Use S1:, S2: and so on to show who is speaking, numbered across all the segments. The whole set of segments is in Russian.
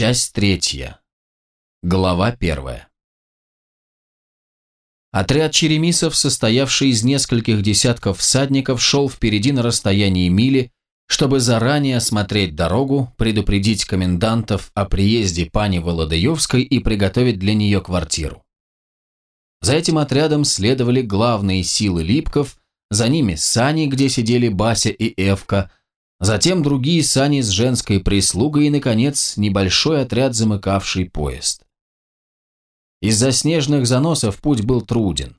S1: Часть третья. Глава первая. Отряд черемисов, состоявший из нескольких десятков всадников, шел впереди на расстоянии мили, чтобы заранее осмотреть дорогу, предупредить комендантов о приезде пани Володаевской и приготовить для нее квартиру. За этим отрядом следовали главные силы липков, за ними сани, где сидели Бася и Эвка, затем другие сани с женской прислугой и, наконец, небольшой отряд, замыкавший поезд. Из-за снежных заносов путь был труден.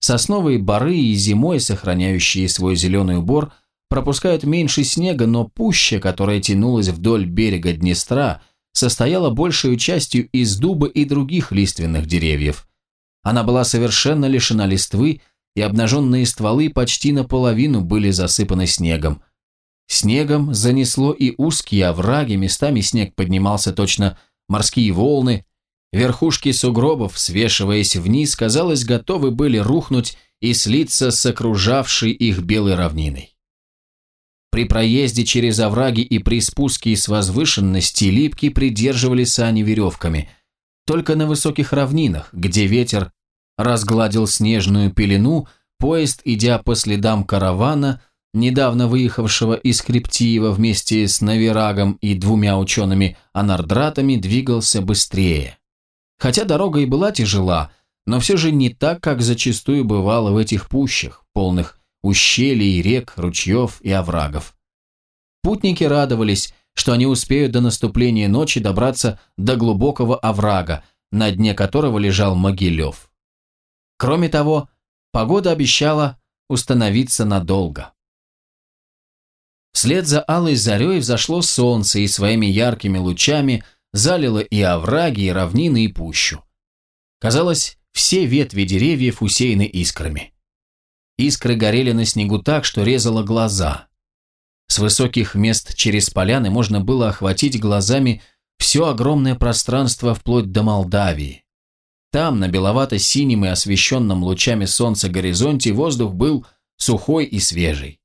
S1: Сосновые боры и зимой, сохраняющие свой зеленый убор, пропускают меньше снега, но пуща, которая тянулась вдоль берега Днестра, состояла большей частью из дуба и других лиственных деревьев. Она была совершенно лишена листвы, и обнаженные стволы почти наполовину были засыпаны снегом. Снегом занесло и узкие овраги, местами снег поднимался точно морские волны, верхушки сугробов, свешиваясь вниз, казалось, готовы были рухнуть и слиться с окружавшей их белой равниной. При проезде через овраги и при спуске с возвышенности липки придерживали сани веревками. Только на высоких равнинах, где ветер разгладил снежную пелену, поезд, идя по следам каравана, недавно выехавшего из Криптиева вместе с Навирагом и двумя учеными-анардратами, двигался быстрее. Хотя дорога и была тяжела, но все же не так, как зачастую бывало в этих пущах, полных ущелий, рек, ручьев и оврагов. Путники радовались, что они успеют до наступления ночи добраться до глубокого оврага, на дне которого лежал Могилев. Кроме того, погода обещала установиться надолго. Вслед за алой зарей взошло солнце и своими яркими лучами залило и овраги, и равнины, и пущу. Казалось, все ветви деревьев усеяны искрами. Искры горели на снегу так, что резало глаза. С высоких мест через поляны можно было охватить глазами все огромное пространство вплоть до Молдавии. Там, на беловато-синем и освещенном лучами солнца горизонте, воздух был сухой и свежий.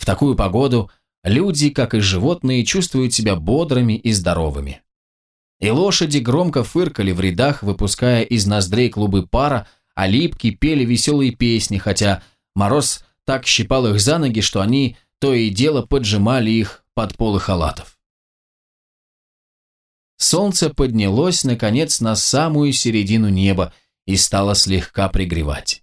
S1: В такую погоду люди, как и животные, чувствуют себя бодрыми и здоровыми. И лошади громко фыркали в рядах, выпуская из ноздрей клубы пара, а липки пели веселые песни, хотя мороз так щипал их за ноги, что они то и дело поджимали их под полы халатов. Солнце поднялось, наконец, на самую середину неба и стало слегка пригревать.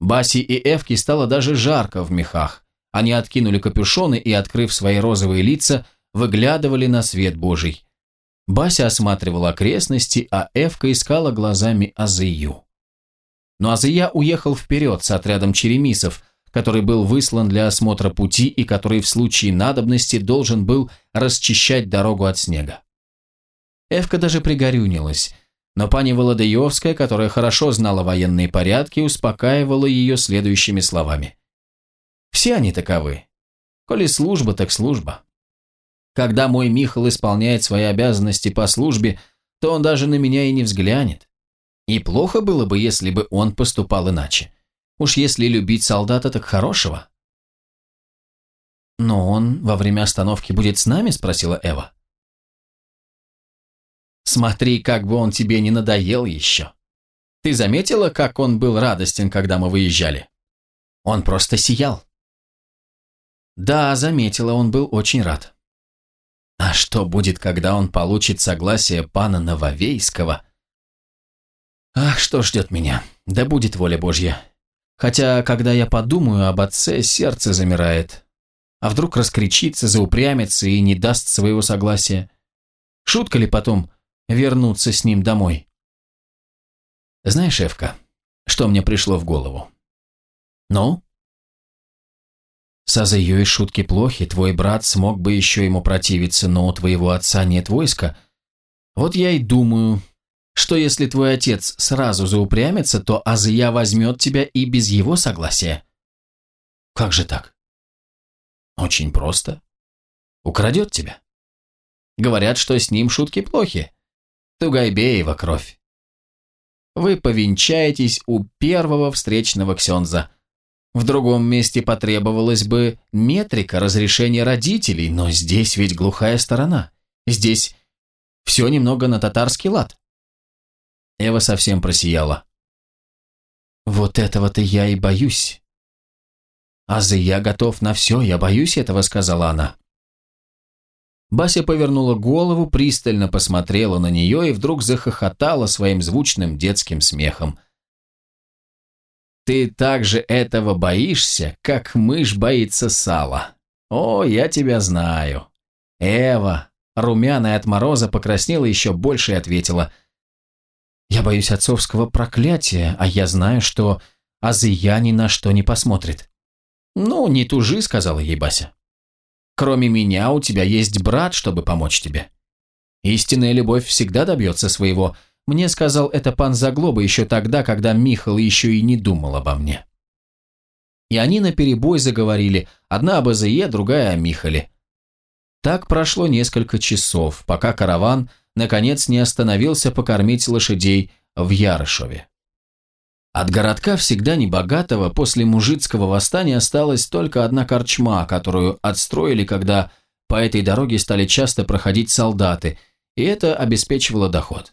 S1: Баси и Эвке стало даже жарко в мехах. Они откинули капюшоны и, открыв свои розовые лица, выглядывали на свет Божий. Бася осматривала окрестности, а Эвка искала глазами Азыю. Но Азыя уехал вперед с отрядом черемисов, который был выслан для осмотра пути и который в случае надобности должен был расчищать дорогу от снега. Эвка даже пригорюнилась, но пани Володаевская, которая хорошо знала военные порядки, успокаивала ее следующими словами. Все они таковы. Коли служба, так служба. Когда мой Михал исполняет свои обязанности по службе, то он даже на меня и не взглянет. И плохо было бы, если бы он поступал иначе. Уж если любить солдата, так хорошего. «Но он во время остановки будет с нами?» – спросила Эва. «Смотри, как бы он тебе не надоел еще. Ты заметила, как он был радостен, когда мы выезжали? Он просто сиял. Да, заметила, он был очень рад. А что будет, когда он получит согласие пана Нововейского? Ах, что ждет меня? Да будет воля Божья. Хотя, когда я подумаю об отце, сердце замирает. А вдруг раскричится, заупрямится и не даст своего согласия? Шутка ли потом вернуться с ним домой? Знаешь, Эвка, что мне пришло в голову? Ну? С и шутки плохи, твой брат смог бы еще ему противиться, но у твоего отца нет войска. Вот я и думаю, что если твой отец сразу заупрямится, то Азия возьмет тебя и без его согласия. Как же так? Очень просто. Украдет тебя. Говорят, что с ним шутки плохи. Тугайбеева кровь. Вы повенчаетесь у первого встречного ксенза – в другом месте потребовалась бы метрика разрешения родителей, но здесь ведь глухая сторона. Здесь Все немного на татарский лад. Эва совсем просияла. Вот этого-то я и боюсь. Азы, я готов на все, я боюсь этого, сказала она. Бася повернула голову, пристально посмотрела на нее и вдруг захохотала своим звучным детским смехом. «Ты так же этого боишься, как мышь боится сала. О, я тебя знаю». Эва, румяная от мороза, покраснела еще больше и ответила. «Я боюсь отцовского проклятия, а я знаю, что Азия ни на что не посмотрит». «Ну, не тужи», — сказала ей Бася. Кроме меня у тебя есть брат, чтобы помочь тебе. Истинная любовь всегда добьется своего. Мне сказал это пан Заглоба еще тогда, когда Михал еще и не думал обо мне. И они наперебой заговорили, одна об Азее, другая о Михале. Так прошло несколько часов, пока караван наконец не остановился покормить лошадей в Ярышеве. От городка всегда небогатого после мужицкого восстания осталась только одна корчма, которую отстроили, когда по этой дороге стали часто проходить солдаты, и это обеспечивало доход.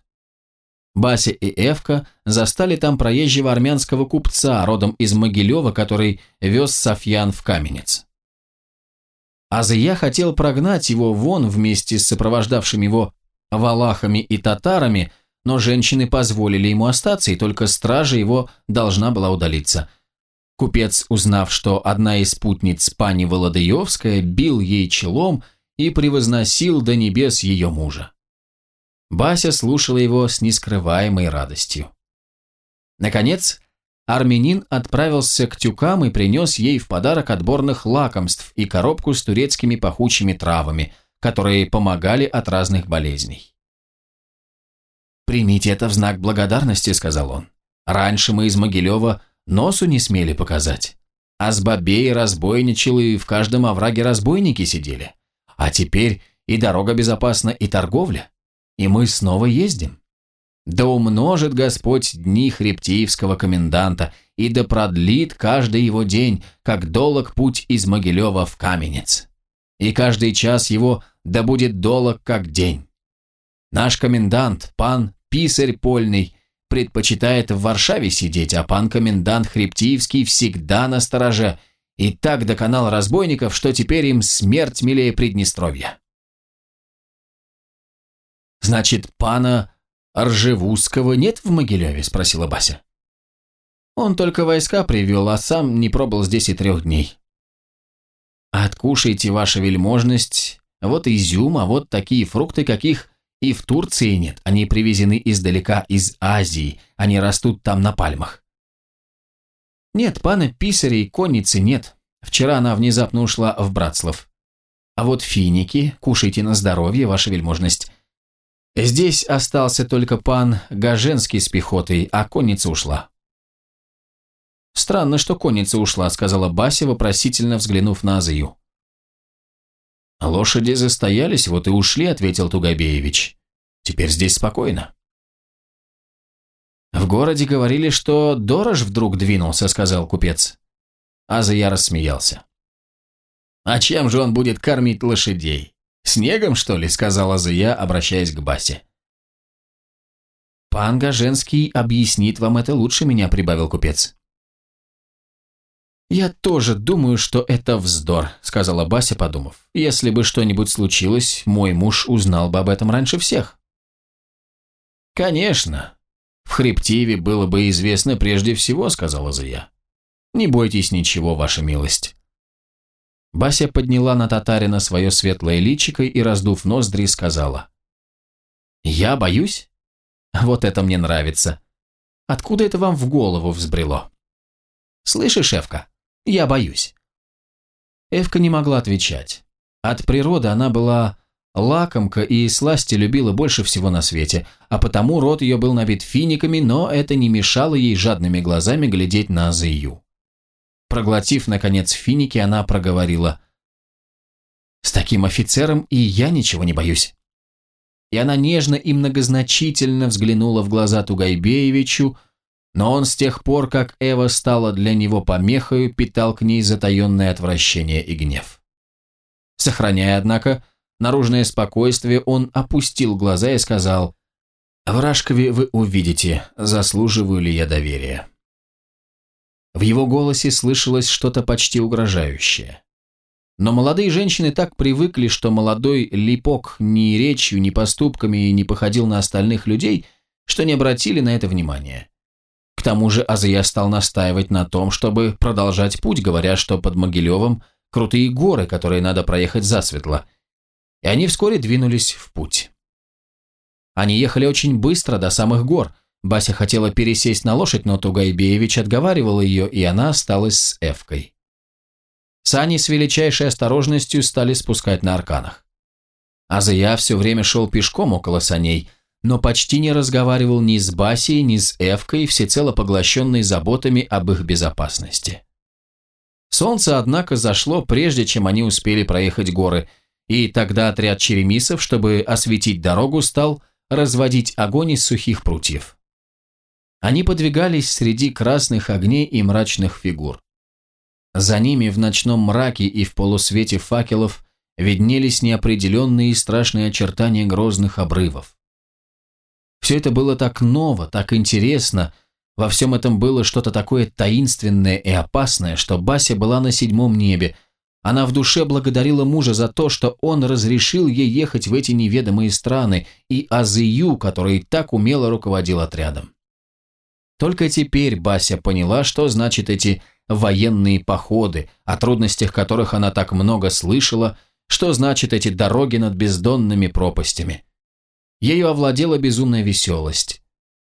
S1: Бася и Эвка застали там проезжего армянского купца, родом из Могилева, который вез Софьян в Каменец. Азия хотел прогнать его вон вместе с сопровождавшими его валахами и татарами, но женщины позволили ему остаться, и только стража его должна была удалиться. Купец, узнав, что одна из спутниц пани Володаевская, бил ей челом и превозносил до небес ее мужа. Бася слушала его с нескрываемой радостью. Наконец, армянин отправился к тюкам и принес ей в подарок отборных лакомств и коробку с турецкими пахучими травами, которые помогали от разных болезней. «Примите это в знак благодарности», — сказал он. «Раньше мы из Могилева носу не смели показать. А с бабей разбойничал, и в каждом овраге разбойники сидели. А теперь и дорога безопасна, и торговля. И мы снова ездим. Да умножит Господь дни хребтиевского коменданта, и да продлит каждый его день, как долг путь из Могилева в Каменец. И каждый час его да будет долг, как день. Наш комендант, пан писарь польный, предпочитает в Варшаве сидеть, а пан комендант Хребтиевский всегда на стороже, и так доконал разбойников, что теперь им смерть милее Приднестровья. «Значит, пана Ржевузского нет в Могилеве?» – спросила Бася. «Он только войска привел, а сам не пробыл здесь и трех дней». «Откушайте, ваша вельможность, вот изюм, а вот такие фрукты, каких и в Турции нет, они привезены издалека, из Азии, они растут там на пальмах. Нет, пана писаря и конницы нет. Вчера она внезапно ушла в Братслав. А вот финики, кушайте на здоровье, ваша вельможность. Здесь остался только пан Гаженский с пехотой, а конница ушла. «Странно, что конница ушла», — сказала Бася, вопросительно взглянув на Азию. «Лошади застоялись, вот и ушли», — ответил Тугобеевич. «Теперь здесь спокойно». «В городе говорили, что Дорож вдруг двинулся», — сказал купец. Аза я рассмеялся. «А чем же он будет кормить лошадей? Снегом, что ли?» — сказала Азия, обращаясь к Басе. «Пан Гаженский объяснит вам это лучше меня», — прибавил купец. «Я тоже думаю, что это вздор», — сказала Бася, подумав. «Если бы что-нибудь случилось, мой муж узнал бы об этом раньше всех». «Конечно. В Хребтиве было бы известно прежде всего», — сказала Зая. «Не бойтесь ничего, ваша милость». Бася подняла на татарина свое светлое личико и, раздув ноздри, сказала. «Я боюсь? Вот это мне нравится. Откуда это вам в голову взбрело?» «Слышишь, Эвка, я боюсь». Эвка не могла отвечать. От природы она была лакомка и сласти любила больше всего на свете, а потому рот ее был набит финиками, но это не мешало ей жадными глазами глядеть на Азию. Проглотив, наконец, финики, она проговорила «С таким офицером и я ничего не боюсь». И она нежно и многозначительно взглянула в глаза Тугайбеевичу, но он с тех пор, как Эва стала для него помехою, питал к ней затаенное отвращение и гнев. Сохраняя, однако, наружное спокойствие, он опустил глаза и сказал «В вы увидите, заслуживаю ли я доверия». В его голосе слышалось что-то почти угрожающее. Но молодые женщины так привыкли, что молодой Липок ни речью, ни поступками не походил на остальных людей, что не обратили на это внимания. К тому же Азия стал настаивать на том, чтобы продолжать путь, говоря, что под Могилевым крутые горы, которые надо проехать засветло. И они вскоре двинулись в путь. Они ехали очень быстро до самых гор. Бася хотела пересесть на лошадь, но Тугайбеевич отговаривал ее, и она осталась с Эвкой. Сани с величайшей осторожностью стали спускать на арканах. Азия все время шел пешком около саней, но почти не разговаривал ни с Басией, ни с Эвкой, всецело поглощенной заботами об их безопасности. Солнце, однако, зашло, прежде чем они успели проехать горы, и тогда отряд черемисов, чтобы осветить дорогу, стал разводить огонь из сухих прутьев. Они подвигались среди красных огней и мрачных фигур. За ними в ночном мраке и в полусвете факелов виднелись неопределенные и страшные очертания грозных обрывов. Все это было так ново, так интересно, во всем этом было что-то такое таинственное и опасное, что Бася была на седьмом небе. Она в душе благодарила мужа за то, что он разрешил ей ехать в эти неведомые страны, и Азию, который так умело руководил отрядом. Только теперь Бася поняла, что значит эти военные походы, о трудностях которых она так много слышала, что значит эти дороги над бездонными пропастями. Ею овладела безумная веселость.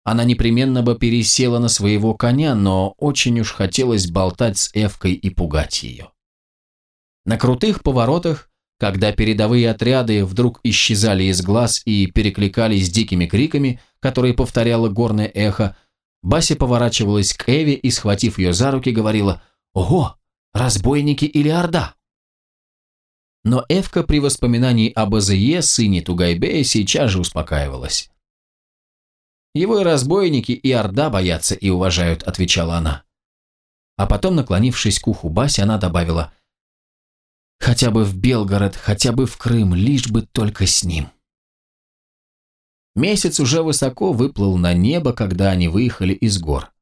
S1: Она непременно бы пересела на своего коня, но очень уж хотелось болтать с Эвкой и пугать ее. На крутых поворотах, когда передовые отряды вдруг исчезали из глаз и перекликались дикими криками, которые повторяло горное эхо, Бася поворачивалась к Эве и, схватив ее за руки, говорила «Ого, разбойники или орда?» Но Эвка при воспоминании об Азее, сыне Тугайбея, сейчас же успокаивалась. «Его и разбойники, и орда боятся и уважают», — отвечала она. А потом, наклонившись к уху Баси, она добавила «Хотя бы в Белгород, хотя бы в Крым, лишь бы только с ним». Месяц уже высоко выплыл на небо, когда они выехали из гор.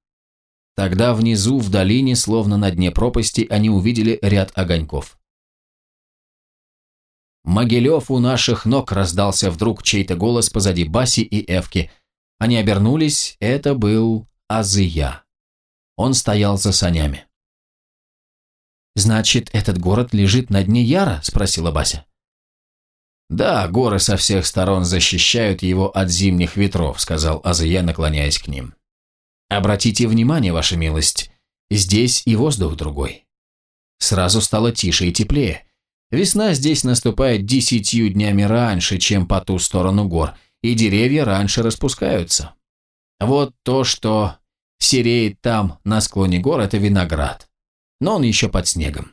S1: Тогда внизу, в долине, словно на дне пропасти, они увидели ряд огоньков. «Могилев у наших ног!» – раздался вдруг чей-то голос позади Баси и Эвки. Они обернулись, это был Азия. Он стоял за санями. «Значит, этот город лежит на дне Яра?» – спросила Бася. «Да, горы со всех сторон защищают его от зимних ветров», сказал Азия, наклоняясь к ним. «Обратите внимание, ваша милость, здесь и воздух другой. Сразу стало тише и теплее. Весна здесь наступает десятью днями раньше, чем по ту сторону гор, и деревья раньше распускаются. Вот то, что сереет там, на склоне гор, это виноград. Но он еще под снегом.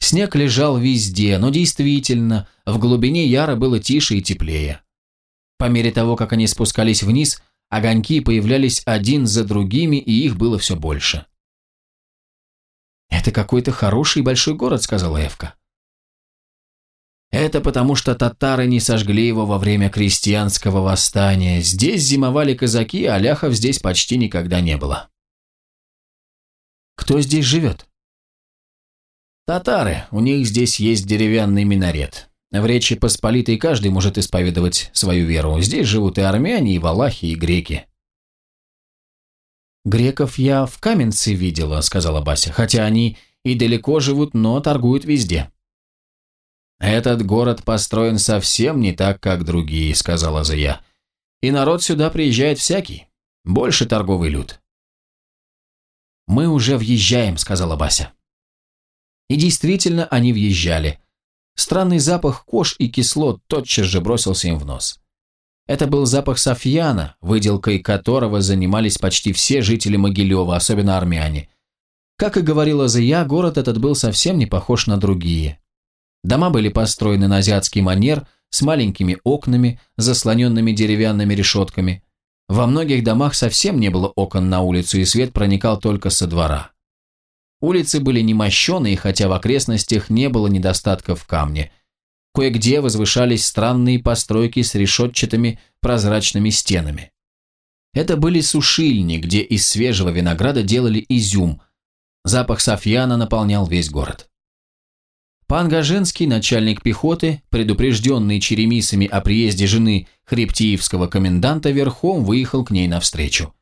S1: Снег лежал везде, но действительно, в глубине Яра было тише и теплее. По мере того, как они спускались вниз, огоньки появлялись один за другими, и их было все больше. «Это какой-то хороший большой город», — сказала Эвка. «Это потому, что татары не сожгли его во время крестьянского восстания. Здесь зимовали казаки, а ляхов здесь почти никогда не было». «Кто здесь живет?» Татары, у них здесь есть деревянный минарет. В Речи Посполитой каждый может исповедовать свою веру. Здесь живут и армяне, и валахи, и греки. «Греков я в Каменце видела», — сказала Бася, «хотя они и далеко живут, но торгуют везде». «Этот город построен совсем не так, как другие», — сказала Зая. «И народ сюда приезжает всякий. Больше торговый люд». «Мы уже въезжаем», — сказала Бася. И действительно, они въезжали. Странный запах кож и кислот тотчас же бросился им в нос. Это был запах софьяна, выделкой которого занимались почти все жители Могилева, особенно армяне. Как и говорила Зия, город этот был совсем не похож на другие. Дома были построены на азиатский манер, с маленькими окнами, заслоненными деревянными решетками. Во многих домах совсем не было окон на улицу, и свет проникал только со двора. Улицы были немощеные, хотя в окрестностях не было недостатка в камне. Кое-где возвышались странные постройки с решетчатыми прозрачными стенами. Это были сушильни, где из свежего винограда делали изюм. Запах софьяна наполнял весь город. Пан Гаженский, начальник пехоты, предупрежденный черемисами о приезде жены хребтиевского коменданта, верхом выехал к ней навстречу.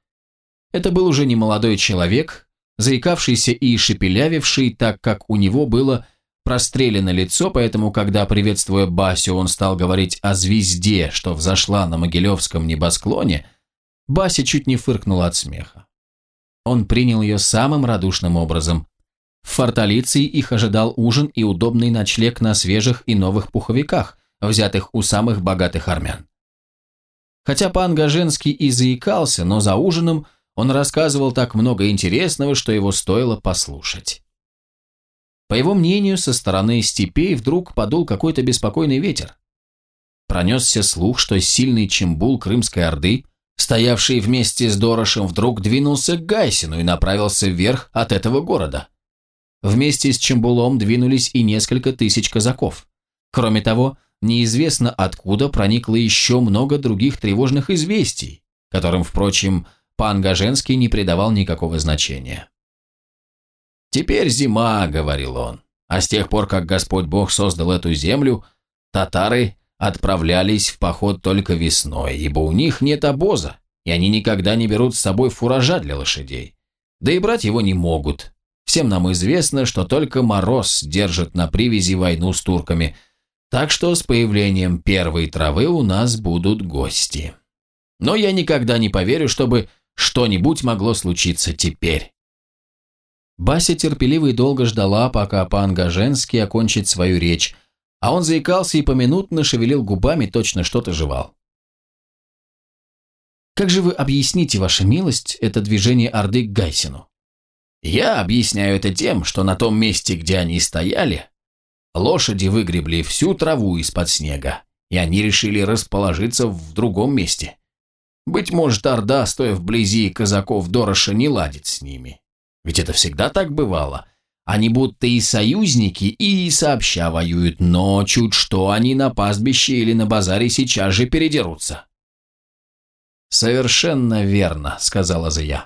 S1: Это был уже не молодой человек, заикавшийся и шепелявивший, так как у него было прострелено лицо, поэтому, когда, приветствуя Басю, он стал говорить о звезде, что взошла на Могилевском небосклоне, Бася чуть не фыркнула от смеха. Он принял ее самым радушным образом. В форталиции их ожидал ужин и удобный ночлег на свежих и новых пуховиках, взятых у самых богатых армян. Хотя пан Гаженский и заикался, но за ужином – он рассказывал так много интересного, что его стоило послушать. По его мнению, со стороны степей вдруг подул какой-то беспокойный ветер. Пронесся слух, что сильный чембул Крымской Орды, стоявший вместе с Дорошем, вдруг двинулся к Гайсину и направился вверх от этого города. Вместе с Чембулом двинулись и несколько тысяч казаков. Кроме того, неизвестно откуда проникло еще много других тревожных известий, которым, впрочем, Пан Гаженский не придавал никакого значения. «Теперь зима», — говорил он, — «а с тех пор, как Господь Бог создал эту землю, татары отправлялись в поход только весной, ибо у них нет обоза, и они никогда не берут с собой фуража для лошадей. Да и брать его не могут. Всем нам известно, что только мороз держит на привязи войну с турками, так что с появлением первой травы у нас будут гости. Но я никогда не поверю, чтобы что-нибудь могло случиться теперь. Бася терпеливо и долго ждала, пока пан Гаженский окончит свою речь, а он заикался и поминутно шевелил губами, точно что-то жевал. «Как же вы объясните, ваша милость, это движение Орды к Гайсину?» «Я объясняю это тем, что на том месте, где они стояли, лошади выгребли всю траву из-под снега, и они решили расположиться в другом месте. Быть может, Орда, стоя вблизи казаков Дороша, не ладит с ними. Ведь это всегда так бывало. Они будто и союзники, и сообща воюют, но чуть что они на пастбище или на базаре сейчас же передерутся. «Совершенно верно», — сказала Зая.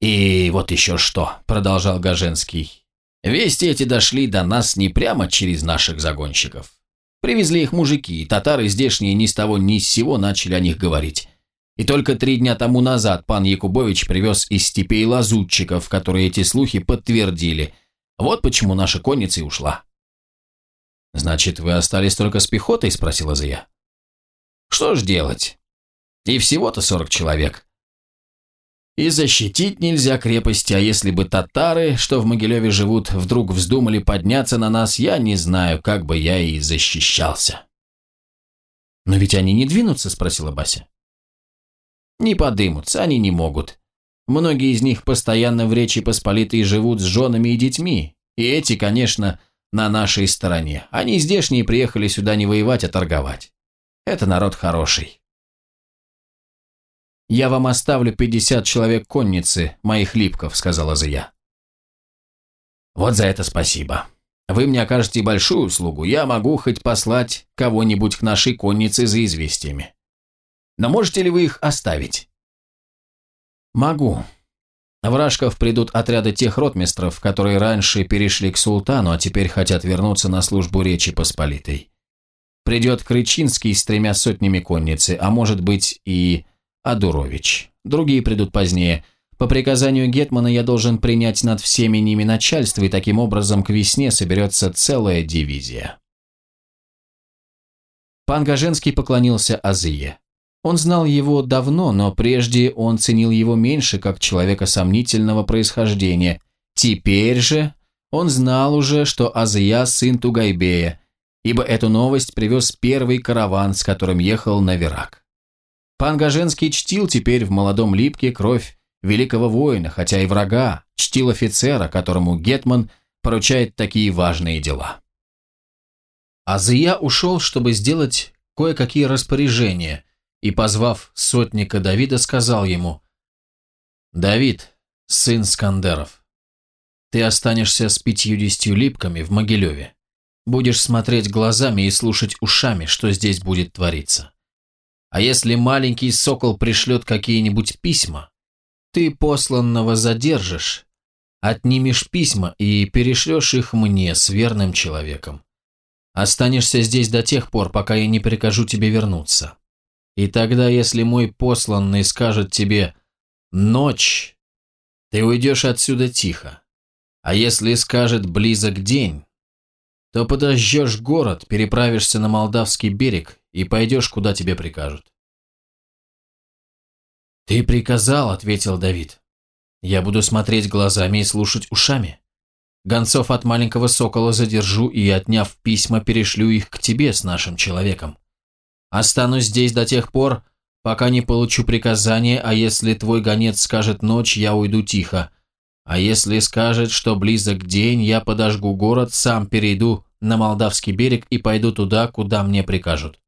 S1: «И вот еще что», — продолжал Гаженский. «Вести эти дошли до нас не прямо через наших загонщиков. Привезли их мужики, и татары здешние ни с того ни с сего начали о них говорить. И только три дня тому назад пан Якубович привез из степей лазутчиков, которые эти слухи подтвердили. Вот почему наша конница и ушла. «Значит, вы остались только с пехотой?» – спросила Зая. «Что ж делать? И всего-то сорок человек. И защитить нельзя крепости, а если бы татары, что в Могилеве живут, вдруг вздумали подняться на нас, я не знаю, как бы я и защищался. «Но ведь они не двинутся?» – спросила Бася. «Не подымутся, они не могут. Многие из них постоянно в Речи Посполитой живут с женами и детьми, и эти, конечно, на нашей стороне. Они здешние приехали сюда не воевать, а торговать. Это народ хороший. «Я вам оставлю 50 человек конницы, моих липков», — сказала Зая. «Вот за это спасибо. Вы мне окажете большую услугу, я могу хоть послать кого-нибудь к нашей коннице за известиями. Но можете ли вы их оставить?» «Могу. В Рашков придут отряды тех ротмистров, которые раньше перешли к султану, а теперь хотят вернуться на службу Речи Посполитой. Придет Крычинский с тремя сотнями конницы, а может быть и Адурович. Другие придут позднее. По приказанию Гетмана я должен принять над всеми ними начальство, и таким образом к весне соберется целая дивизия. Пан Гаженский поклонился Азые. Он знал его давно, но прежде он ценил его меньше, как человека сомнительного происхождения. Теперь же он знал уже, что Азия – сын Тугайбея, ибо эту новость привез первый караван, с которым ехал на Верак. Пан Гаженский чтил теперь в молодом Липке кровь великого воина, хотя и врага, чтил офицера, которому Гетман поручает такие важные дела. Азия ушел, чтобы сделать кое-какие распоряжения, и, позвав сотника Давида, сказал ему, «Давид, сын Скандеров, ты останешься с пятьюдесятью липками в Могилеве. будешь смотреть глазами и слушать ушами, что здесь будет твориться. А если маленький сокол пришлет какие-нибудь письма, ты посланного задержишь, отнимешь письма и перешлешь их мне с верным человеком. Останешься здесь до тех пор, пока я не прикажу тебе вернуться. И тогда, если мой посланный скажет тебе «ночь», ты уйдешь отсюда тихо. А если скажет «близок день», то подожжешь город, переправишься на Молдавский берег и пойдешь, куда тебе прикажут. «Ты приказал», — ответил Давид. «Я буду смотреть глазами и слушать ушами. Гонцов от маленького сокола задержу и, отняв письма, перешлю их к тебе с нашим человеком. Останусь здесь до тех пор, пока не получу приказания, а если твой гонец скажет ночь, я уйду тихо. А если скажет, что близок день, я подожгу город, сам перейду на Молдавский берег и пойду туда, куда мне прикажут.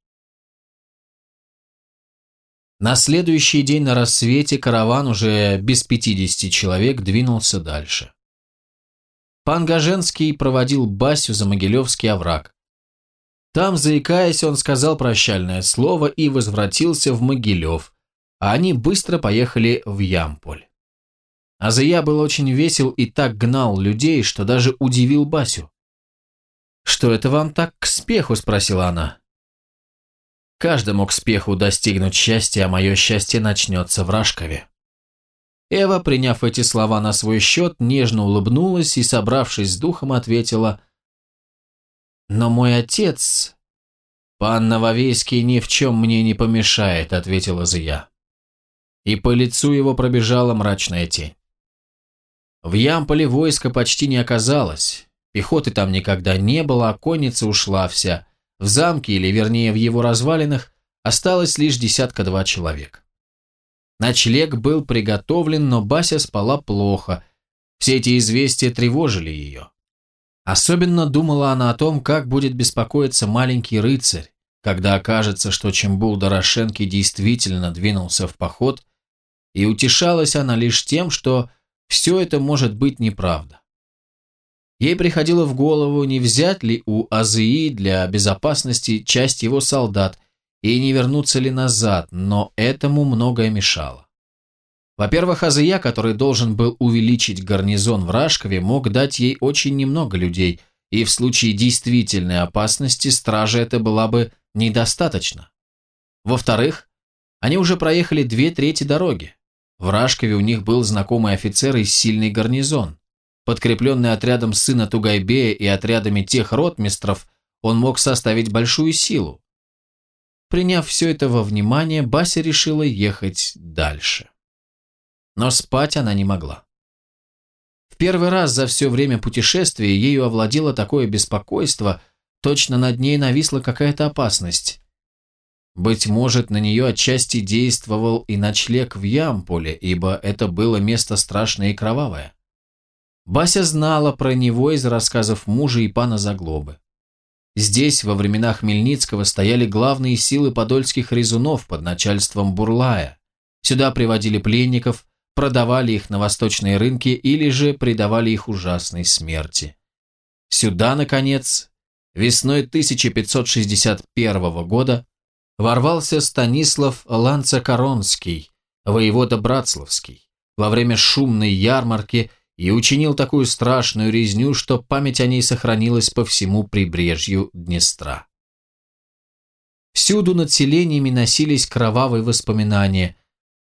S1: На следующий день на рассвете караван уже без 50 человек двинулся дальше. Пан Гаженский проводил Басю за Могилевский овраг. Там, заикаясь, он сказал прощальное слово и возвратился в Могилев, а они быстро поехали в Ямполь. Азия был очень весел и так гнал людей, что даже удивил Басю. «Что это вам так к спеху?» – спросила она. Каждому к спеху достигнуть счастья, а мое счастье начнется в Рашкове. Эва, приняв эти слова на свой счет, нежно улыбнулась и, собравшись с духом, ответила но мой отец... Пан Нововейский ни в чем мне не помешает, ответила Зия. И по лицу его пробежала мрачная тень. В Ямполе войска почти не оказалось. Пехоты там никогда не было, а конница ушла вся. В замке, или вернее в его развалинах, осталось лишь десятка-два человек. Ночлег был приготовлен, но Бася спала плохо. Все эти известия тревожили ее. Особенно думала она о том, как будет беспокоиться маленький рыцарь, когда окажется, что Чембул Дорошенки действительно двинулся в поход, и утешалась она лишь тем, что все это может быть неправда. Ей приходило в голову, не взять ли у Азии для безопасности часть его солдат и не вернуться ли назад, но этому многое мешало. Во-первых, Азия, который должен был увеличить гарнизон в Рашкове, мог дать ей очень немного людей, и в случае действительной опасности стражи это была бы недостаточно. Во-вторых, они уже проехали две трети дороги. В Рашкове у них был знакомый офицер и сильный гарнизон. Подкрепленный отрядом сына Тугайбея и отрядами тех ротмистров, он мог составить большую силу. Приняв все это во внимание, Бася решила ехать дальше но спать она не могла. В первый раз за все время путешествия ею овладело такое беспокойство, точно над ней нависла какая-то опасность. Быть может, на нее отчасти действовал и ночлег в Ямполе, ибо это было место страшное и кровавое. Бася знала про него из рассказов мужа и пана Заглобы. Здесь во времена Хмельницкого стояли главные силы подольских резунов под начальством Бурлая. Сюда приводили пленников, продавали их на восточные рынки или же предавали их ужасной смерти. Сюда, наконец, весной 1561 года ворвался Станислав Ланцакоронский, воевода Братславский, во время шумной ярмарки и учинил такую страшную резню, что память о ней сохранилась по всему прибрежью Днестра. Всюду над селениями носились кровавые воспоминания,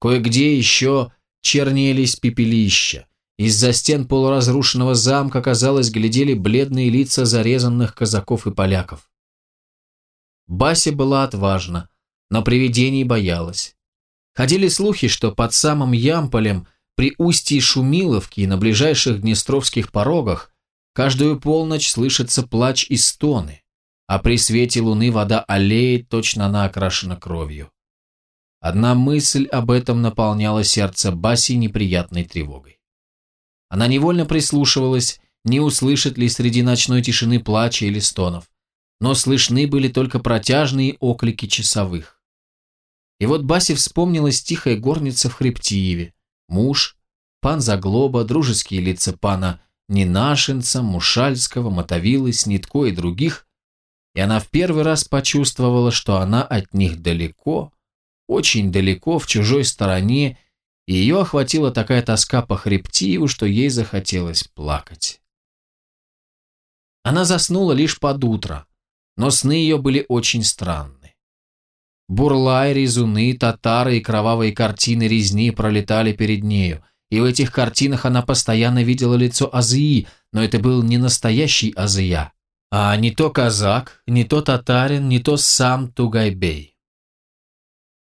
S1: кое-где еще чернелись пепелища. Из-за стен полуразрушенного замка, казалось, глядели бледные лица зарезанных казаков и поляков. Бася была отважна, но привидений боялась. Ходили слухи, что под самым Ямполем, при устье Шумиловки и на ближайших Днестровских порогах каждую полночь слышится плач и стоны, а при свете луны вода аллеет, точно она окрашена кровью. Одна мысль об этом наполняла сердце Баси неприятной тревогой. Она невольно прислушивалась, не услышит ли среди ночной тишины плача или стонов, но слышны были только протяжные оклики часовых. И вот Басе вспомнилась тихая горница в Хребтиеве, муж, пан Заглоба, дружеские лица пана Нинашинца, Мушальского, Мотовилы, Снитко и других, и она в первый раз почувствовала, что она от них далеко, очень далеко, в чужой стороне, и ее охватила такая тоска по хребтиву, что ей захотелось плакать. Она заснула лишь под утро, но сны ее были очень странны. Бурлай, резуны, татары и кровавые картины резни пролетали перед нею, и в этих картинах она постоянно видела лицо Азии, но это был не настоящий Азия, а не то казак, не то татарин, не то сам Тугайбей.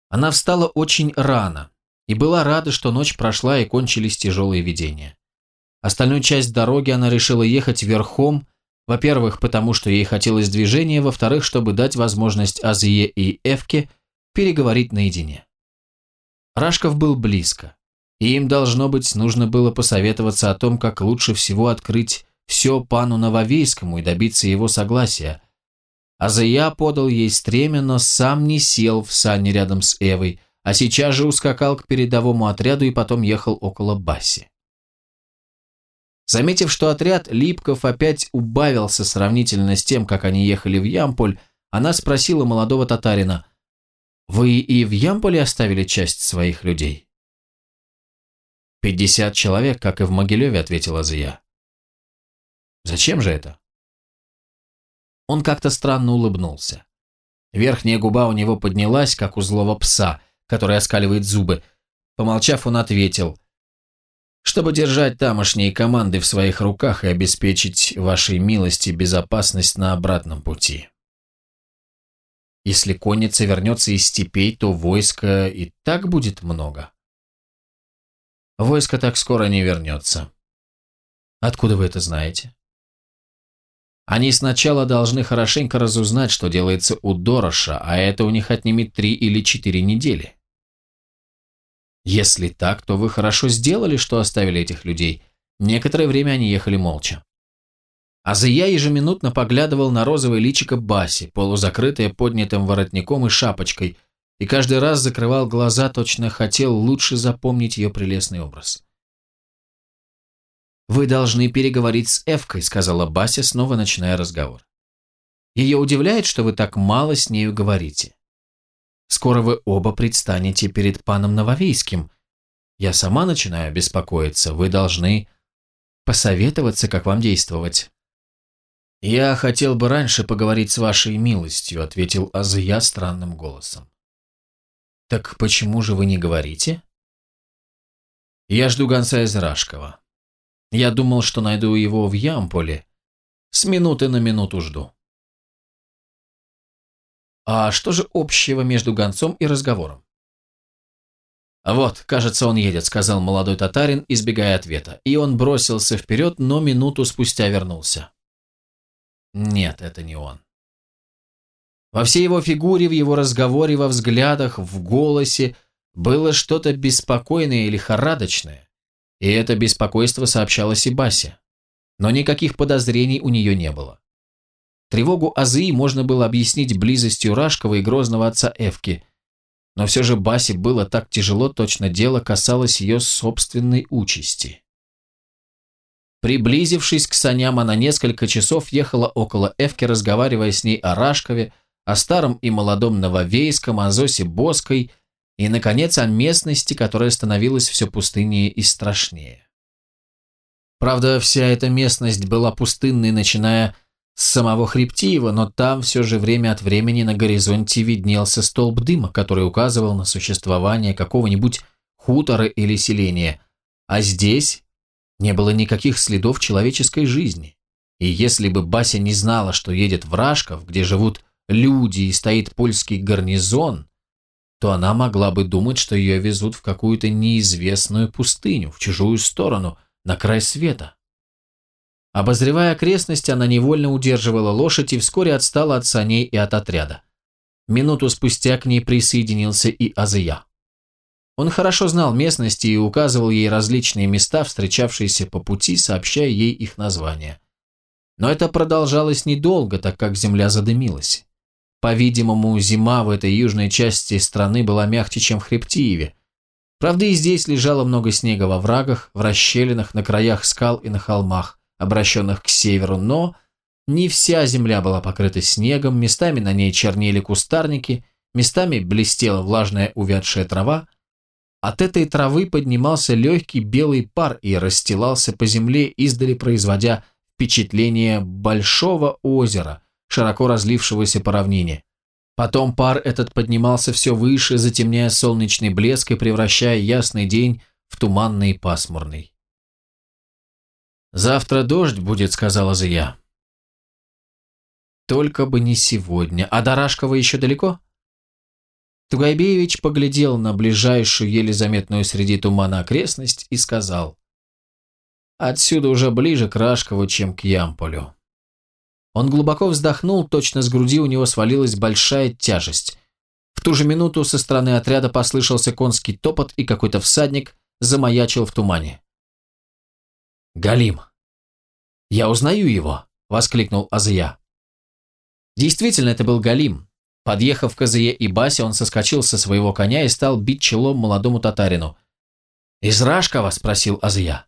S1: Она встала очень рано и была рада, что ночь прошла и кончились тяжелые видения. Остальную часть дороги она решила ехать верхом, во-первых, потому что ей хотелось движения, во-вторых, чтобы дать возможность Азие и Эвке переговорить наедине. Рашков был близко, и им, должно быть, нужно было посоветоваться о том, как лучше всего открыть все пану Нововейскому и добиться его согласия. Азия подал ей стремя, но сам не сел в сане рядом с Эвой, а сейчас же ускакал к передовому отряду и потом ехал около Баси. Заметив, что отряд Липков опять убавился сравнительно с тем, как они ехали в Ямполь, она спросила молодого татарина, «Вы и в Ямполе оставили часть своих людей?» «Пятьдесят человек, как и в Могилеве», — ответила Зия. «Зачем же это?» Он как-то странно улыбнулся. Верхняя губа у него поднялась, как у злого пса, который оскаливает зубы. Помолчав, он ответил — чтобы держать тамошние команды в своих руках и обеспечить вашей милости безопасность на обратном пути. Если конница вернется из степей, то войска и так будет много. Войско так скоро не вернется. Откуда вы это знаете? Они сначала должны хорошенько разузнать, что делается у Дороша, а это у них отнимет три или четыре недели. Если так, то вы хорошо сделали, что оставили этих людей. Некоторое время они ехали молча. Азия ежеминутно поглядывал на розовое личико Баси, полузакрытое поднятым воротником и шапочкой, и каждый раз закрывал глаза, точно хотел лучше запомнить ее прелестный образ. «Вы должны переговорить с Эвкой», — сказала Бася, снова начиная разговор. «Ее удивляет, что вы так мало с нею говорите. Скоро вы оба предстанете перед паном Нововейским. Я сама начинаю беспокоиться. Вы должны посоветоваться, как вам действовать». «Я хотел бы раньше поговорить с вашей милостью», — ответил Азия странным голосом. «Так почему же вы не говорите?» «Я жду гонца из Рашкова. Я думал, что найду его в Ямполе. С минуты на минуту жду». А что же общего между гонцом и разговором? «Вот, кажется, он едет», — сказал молодой татарин, избегая ответа. И он бросился вперед, но минуту спустя вернулся. Нет, это не он. Во всей его фигуре, в его разговоре, во взглядах, в голосе было что-то беспокойное и лихорадочное. И это беспокойство сообщалось и Басе. Но никаких подозрений у нее не было. Тревогу Азии можно было объяснить близостью Рашкова и грозного отца Эвки. Но все же Басе было так тяжело, точно дело касалось ее собственной участи. Приблизившись к саням, она несколько часов ехала около Эвки, разговаривая с ней о Рашкове, о старом и молодом Нововейском, о Зосе Боской и, наконец, о местности, которая становилась все пустыннее и страшнее. Правда, вся эта местность была пустынной, начиная самого Хребтиева, но там все же время от времени на горизонте виднелся столб дыма, который указывал на существование какого-нибудь хутора или селения, а здесь не было никаких следов человеческой жизни. И если бы Бася не знала, что едет в Рашков, где живут люди и стоит польский гарнизон, то она могла бы думать, что ее везут в какую-то неизвестную пустыню, в чужую сторону, на край света. Обозревая окрестности, она невольно удерживала лошадь и вскоре отстала от саней и от отряда. Минуту спустя к ней присоединился и Азия. Он хорошо знал местности и указывал ей различные места, встречавшиеся по пути, сообщая ей их названия. Но это продолжалось недолго, так как земля задымилась. По-видимому, зима в этой южной части страны была мягче, чем в Хребтиеве. Правда, и здесь лежало много снега во врагах, в расщелинах, на краях скал и на холмах обращенных к северу, но Не вся земля была покрыта снегом, местами на ней чернели кустарники, местами блестела влажная увядшая трава. От этой травы поднимался легкий белый пар и расстилался по земле, издали производя впечатление большого озера, широко разлившегося по равнине. Потом пар этот поднимался все выше, затемняя солнечный блеск и превращая ясный день в туманный пасмурный. «Завтра дождь будет», — сказала Зия. «Только бы не сегодня. А до Рашкова еще далеко?» Тугайбеевич поглядел на ближайшую, еле заметную среди тумана окрестность и сказал. «Отсюда уже ближе к Рашкову, чем к Ямполю». Он глубоко вздохнул, точно с груди у него свалилась большая тяжесть. В ту же минуту со стороны отряда послышался конский топот, и какой-то всадник замаячил в тумане. «Галим!» «Я узнаю его!» – воскликнул Азия. Действительно, это был Галим. Подъехав к Азие и Басе, он соскочил со своего коня и стал бить челом молодому татарину. «Из Рашкова?» – спросил Азия.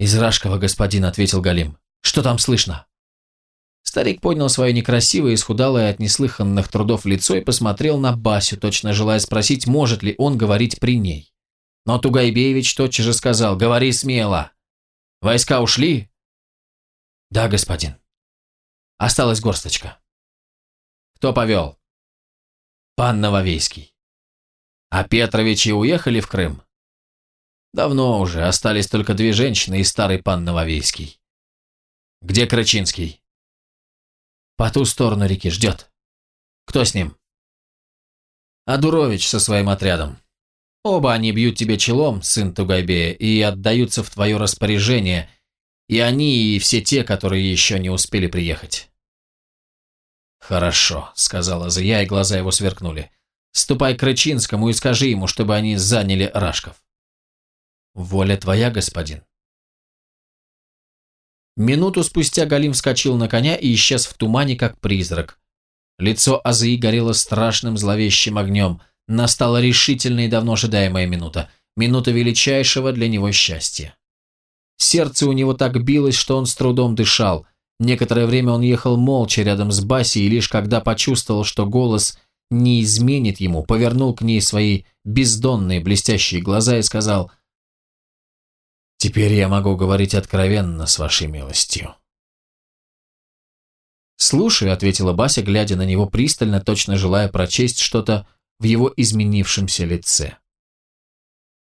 S1: «Из Рашкова, господин», – ответил Галим. «Что там слышно?» Старик поднял свое некрасивое, исхудалое от неслыханных трудов лицо и посмотрел на Басю, точно желая спросить, может ли он говорить при ней. Но Тугайбеевич тотчас же сказал «Говори смело». «Войска ушли?» «Да, господин». «Осталась горсточка». «Кто повел?» «Пан Нововейский». «А Петровичи уехали в Крым?» «Давно уже, остались только две женщины и старый пан Нововейский». «Где Крачинский?» «По ту сторону реки ждет». «Кто с ним?» «Адурович со своим отрядом». Оба они бьют тебе челом, сын Тугайбея, и отдаются в твое распоряжение, и они, и все те, которые еще не успели приехать». «Хорошо», — сказала Зая, и глаза его сверкнули. «Ступай к Рычинскому и скажи ему, чтобы они заняли Рашков». «Воля твоя, господин». Минуту спустя Галим вскочил на коня и исчез в тумане, как призрак. Лицо Азии горело страшным зловещим огнем. Настала решительная и давно ожидаемая минута. Минута величайшего для него счастья. Сердце у него так билось, что он с трудом дышал. Некоторое время он ехал молча рядом с Баси, и лишь когда почувствовал, что голос не изменит ему, повернул к ней свои бездонные блестящие глаза и сказал «Теперь я могу говорить откровенно с вашей милостью». «Слушаю», — ответила Бася, глядя на него пристально, точно желая прочесть что-то в его изменившемся лице.